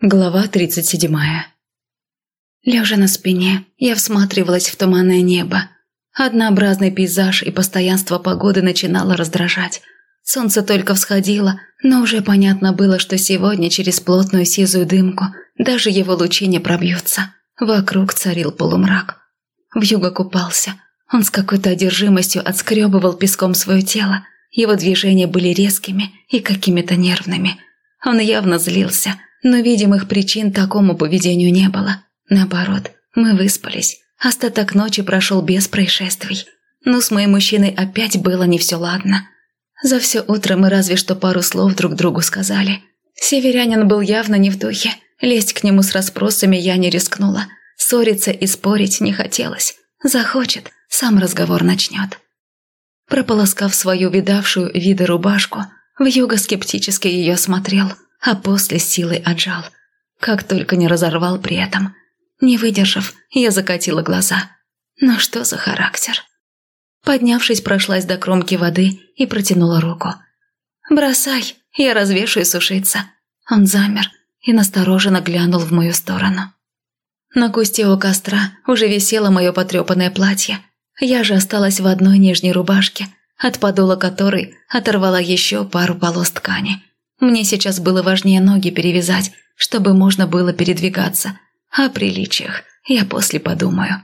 Глава 37 Лежа на спине, я всматривалась в туманное небо. Однообразный пейзаж и постоянство погоды начинало раздражать. Солнце только всходило, но уже понятно было, что сегодня через плотную сизую дымку даже его лучи не пробьются. Вокруг царил полумрак. Вьюга купался. Он с какой-то одержимостью отскребывал песком свое тело. Его движения были резкими и какими-то нервными. Он явно злился – но видимых причин такому поведению не было. Наоборот, мы выспались. Остаток ночи прошел без происшествий. Но с моим мужчиной опять было не все ладно. За все утро мы разве что пару слов друг другу сказали. Северянин был явно не в духе. Лезть к нему с расспросами я не рискнула. Ссориться и спорить не хотелось. Захочет, сам разговор начнет. Прополоскав свою видавшую виды рубашку, Вьюга скептически ее смотрел – а после силой отжал. Как только не разорвал при этом. Не выдержав, я закатила глаза. Ну что за характер? Поднявшись, прошлась до кромки воды и протянула руку. «Бросай, я развешу и сушиться». Он замер и настороженно глянул в мою сторону. На кусте у костра уже висело мое потрепанное платье. Я же осталась в одной нижней рубашке, от подола которой оторвала еще пару полос ткани. Мне сейчас было важнее ноги перевязать, чтобы можно было передвигаться. О приличиях я после подумаю.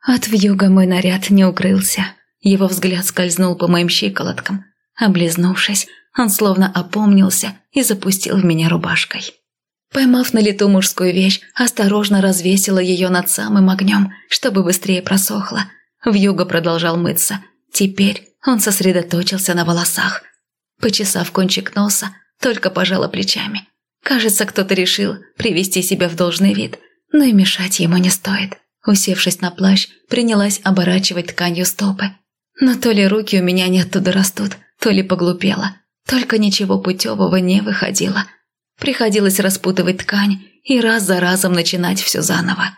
От вьюга мой наряд не укрылся. Его взгляд скользнул по моим щиколоткам. Облизнувшись, он словно опомнился и запустил в меня рубашкой. Поймав на лету мужскую вещь, осторожно развесила ее над самым огнем, чтобы быстрее просохла. Вьюга продолжал мыться. Теперь он сосредоточился на волосах. Почесав кончик носа, только пожала плечами. Кажется, кто-то решил привести себя в должный вид, но и мешать ему не стоит. Усевшись на плащ, принялась оборачивать тканью стопы. Но то ли руки у меня не оттуда растут, то ли поглупела. Только ничего путевого не выходило. Приходилось распутывать ткань и раз за разом начинать все заново.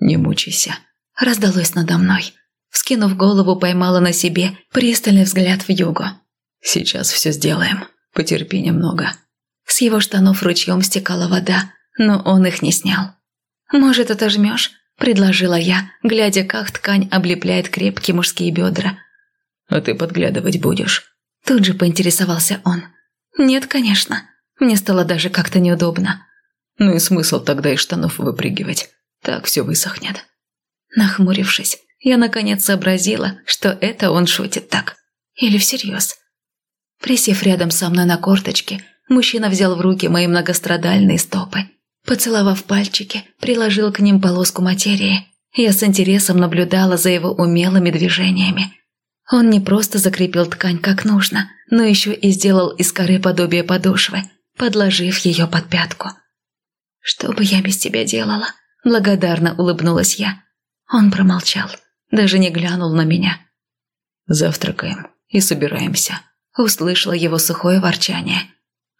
«Не мучайся», – раздалось надо мной. Вскинув голову, поймала на себе пристальный взгляд в югу. «Сейчас все сделаем». Потерпи немного». С его штанов ручьем стекала вода, но он их не снял. «Может, отожмешь?» – предложила я, глядя, как ткань облепляет крепкие мужские бедра. «А ты подглядывать будешь?» Тут же поинтересовался он. «Нет, конечно. Мне стало даже как-то неудобно». «Ну и смысл тогда из штанов выпрыгивать. Так все высохнет». Нахмурившись, я наконец сообразила, что это он шутит так. Или всерьез. Присев рядом со мной на корточке, мужчина взял в руки мои многострадальные стопы. Поцеловав пальчики, приложил к ним полоску материи. Я с интересом наблюдала за его умелыми движениями. Он не просто закрепил ткань как нужно, но еще и сделал из коры подобие подошвы, подложив ее под пятку. «Что бы я без тебя делала?» – благодарно улыбнулась я. Он промолчал, даже не глянул на меня. «Завтракаем и собираемся», услышала его сухое ворчание.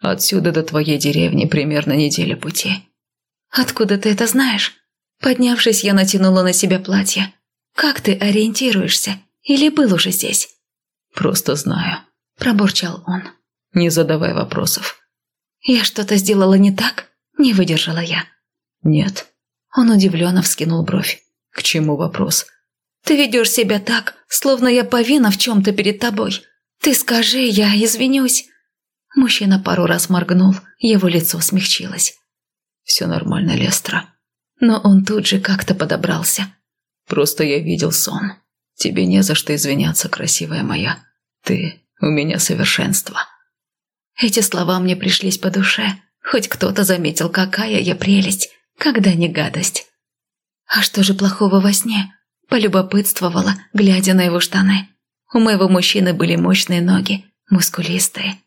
«Отсюда до твоей деревни примерно неделя пути». «Откуда ты это знаешь?» Поднявшись, я натянула на себя платье. «Как ты ориентируешься? Или был уже здесь?» «Просто знаю», – пробурчал он. «Не задавай вопросов». «Я что-то сделала не так?» – не выдержала я. «Нет». Он удивленно вскинул бровь. «К чему вопрос?» «Ты ведешь себя так, словно я повинна в чем-то перед тобой. «Ты скажи, я извинюсь». Мужчина пару раз моргнул, его лицо смягчилось. «Все нормально, Лестра». Но он тут же как-то подобрался. «Просто я видел сон. Тебе не за что извиняться, красивая моя. Ты у меня совершенство». Эти слова мне пришлись по душе. Хоть кто-то заметил, какая я прелесть, когда не гадость. «А что же плохого во сне?» Полюбопытствовала, глядя на его штаны. У моего мужчины были мощные ноги, мускулистые.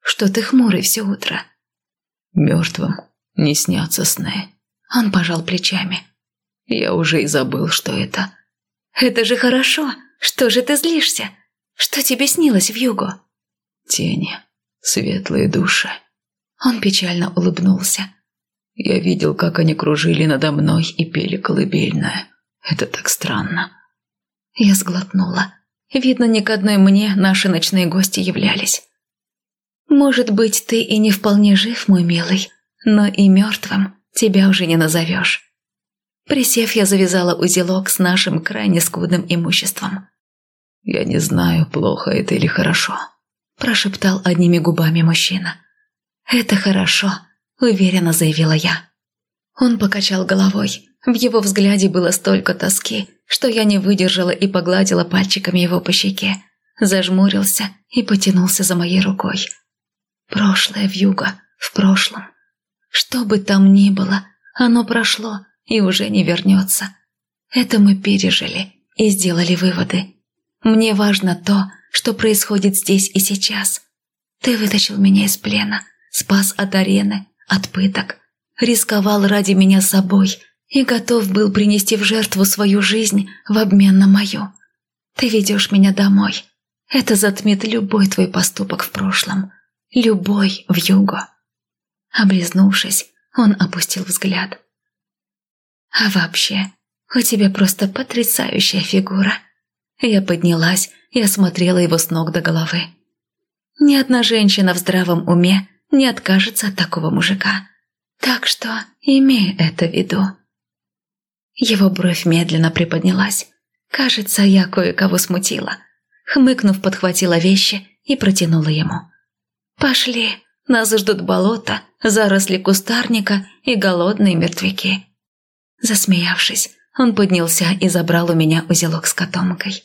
Что ты хмурый все утро? Мертвым не снятся сны. Он пожал плечами. Я уже и забыл, что это. Это же хорошо. Что же ты злишься? Что тебе снилось в югу? Тени, светлые души. Он печально улыбнулся. Я видел, как они кружили надо мной и пели колыбельное. Это так странно. Я сглотнула. Видно, ни к одной мне наши ночные гости являлись. «Может быть, ты и не вполне жив, мой милый, но и мертвым тебя уже не назовешь. Присев, я завязала узелок с нашим крайне скудным имуществом. «Я не знаю, плохо это или хорошо», – прошептал одними губами мужчина. «Это хорошо», – уверенно заявила я. Он покачал головой. В его взгляде было столько тоски, что я не выдержала и погладила пальчиками его по щеке. Зажмурился и потянулся за моей рукой. Прошлое в юго, в прошлом. Что бы там ни было, оно прошло и уже не вернется. Это мы пережили и сделали выводы. Мне важно то, что происходит здесь и сейчас. Ты вытащил меня из плена, спас от арены, от пыток, рисковал ради меня собой и готов был принести в жертву свою жизнь в обмен на мою. Ты ведешь меня домой. Это затмит любой твой поступок в прошлом, любой в юго. Облизнувшись, он опустил взгляд. А вообще, у тебя просто потрясающая фигура. Я поднялась и осмотрела его с ног до головы. Ни одна женщина в здравом уме не откажется от такого мужика. Так что имей это в виду. Его бровь медленно приподнялась. Кажется, я кое-кого смутила. Хмыкнув, подхватила вещи и протянула ему. «Пошли, нас ждут болото, заросли кустарника и голодные мертвяки». Засмеявшись, он поднялся и забрал у меня узелок с котомкой.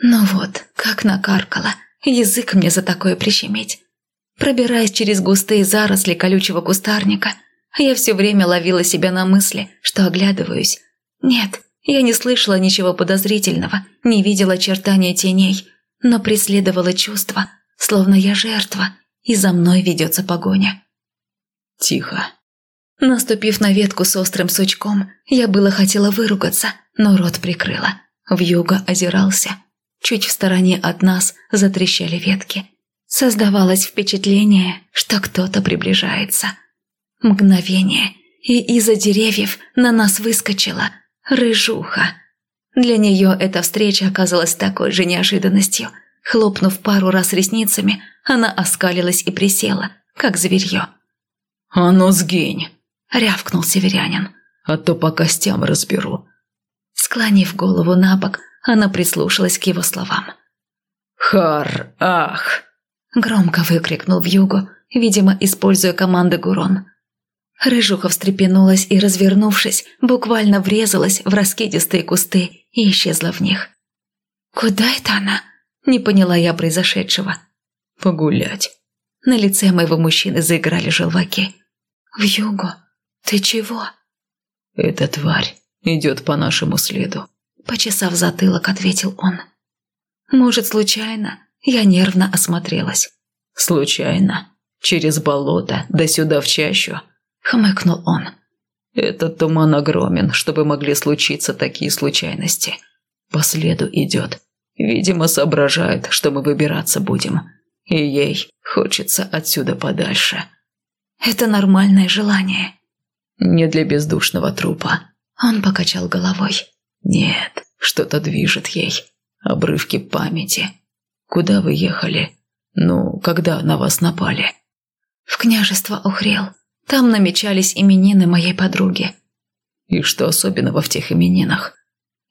Ну вот, как накаркала, язык мне за такое прищемить. Пробираясь через густые заросли колючего кустарника, я все время ловила себя на мысли, что оглядываюсь. Нет, я не слышала ничего подозрительного, не видела очертания теней, но преследовала чувство, словно я жертва, и за мной ведется погоня. Тихо. Наступив на ветку с острым сучком, я было хотела выругаться, но рот прикрыла. Вьюга озирался. Чуть в стороне от нас затрещали ветки. Создавалось впечатление, что кто-то приближается. Мгновение, и из-за деревьев на нас выскочила рыжуха. Для нее эта встреча оказалась такой же неожиданностью. Хлопнув пару раз ресницами, она оскалилась и присела, как зверье. «А ну сгинь!» – рявкнул северянин. «А то по костям разберу». Склонив голову на бок, она прислушалась к его словам. «Хар, ах!» – громко выкрикнул в югу, видимо, используя команды Гурон. Рыжуха встрепенулась и, развернувшись, буквально врезалась в раскидистые кусты и исчезла в них. «Куда это она?» – не поняла я произошедшего. «Погулять». На лице моего мужчины заиграли желваки. «В югу? Ты чего?» «Эта тварь идет по нашему следу», – почесав затылок, ответил он. «Может, случайно?» Я нервно осмотрелась. «Случайно? Через болото, да сюда в чащу?» – хмыкнул он. «Этот туман огромен, чтобы могли случиться такие случайности. По следу идет. Видимо, соображает, что мы выбираться будем. И ей хочется отсюда подальше». «Это нормальное желание». «Не для бездушного трупа». Он покачал головой. «Нет, что-то движет ей. Обрывки памяти. Куда вы ехали? Ну, когда на вас напали?» «В княжество Ухрел. Там намечались именины моей подруги». «И что особенного в тех именинах?»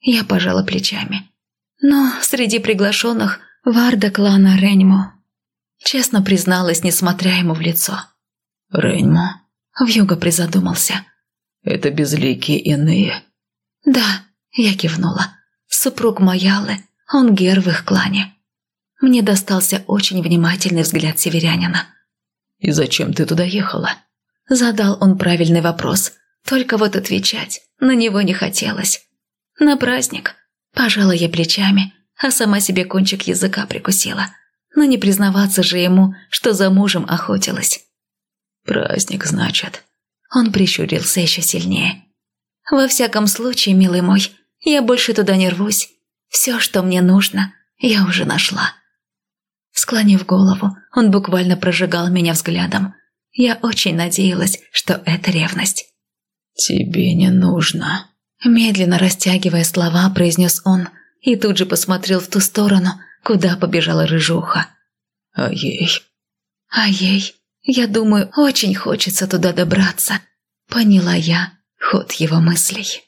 Я пожала плечами. «Но среди приглашенных Варда клана Реньмо». Честно призналась, несмотря ему в лицо. «Реньмо?» Вьюга призадумался. «Это безликие иные?» «Да», я кивнула. Супруг Маялы, он гер в их клане. Мне достался очень внимательный взгляд северянина. «И зачем ты туда ехала?» Задал он правильный вопрос. Только вот отвечать на него не хотелось. «На праздник». Пожала я плечами, а сама себе кончик языка прикусила. Но не признаваться же ему, что за мужем охотилась. «Праздник, значит». Он прищурился еще сильнее. «Во всяком случае, милый мой, я больше туда не рвусь. Все, что мне нужно, я уже нашла. Склонив голову, он буквально прожигал меня взглядом. Я очень надеялась, что это ревность. «Тебе не нужно», – медленно растягивая слова, произнес он и тут же посмотрел в ту сторону, куда побежала рыжуха. «А ей?» «А ей?» Я думаю, очень хочется туда добраться. Поняла я ход его мыслей.